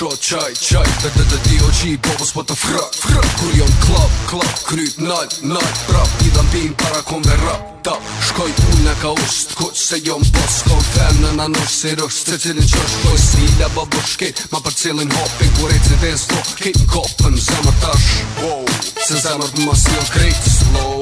shot chai chai da da da dio chi popos what po the fra fra kur jam club club kryt nal nal prap i dam bin para kom ve rap ta shkoj pun na kaust kuq se jom pos kom fem në na nosh se rosh të cilin qo shkoj si la babushke ma për cilin hopi kur e të dhe sto kit kopën zemër tash wow se zemër të mas njën krejt slow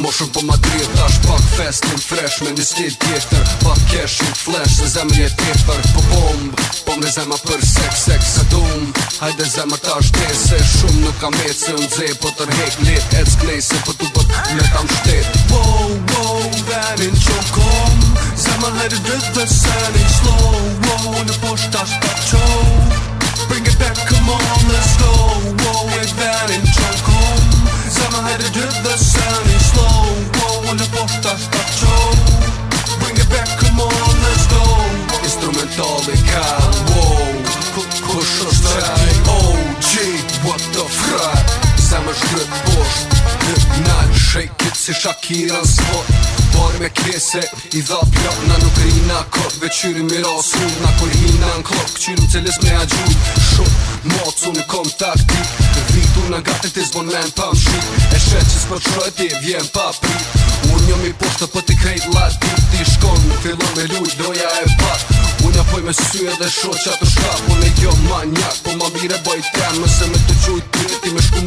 moshën po ma drir pak fest në fresh me një skit tjeshtër pak cash në flash se zemër jet tjeshtër po bomb Pon dhe zemë për sek, sek se dum Hajde zemë ta shtet Se shumë nuk kam vetë Se unë dze po tërhek lit E të sklej se për po tu për në kam shtet Wow, wow, venin qëm kom Zemë lejtë dhe dhe senin slow Wow, në posht ta shtë të Bring it back, come on, let's go Wow, e venin qëm kom Zemë lejtë dhe dhe senin slow Wow, në posht ta shtë të Bring it back, come on, let's go Instrumental, they call shkryt bosh Në nalë shejkit si Shakira në spot Bar me krese i dha pjap Na nuk rina kërk veqyri mi rasu Na kur hina në klok qyru cilis me a gjuj Shumë mocu në kom taktik Vitu në gatit i zbon men pa më shqip E shet që s'për qërët i vjen pa pri Unë njëm i poshtë për t'i krejt lati Ti shkon në me luq doja e pat Unë ja poj me syrë dhe shoqa të shkap Unë e jo manjak, po ma mire bëjt kam Mëse me të qujt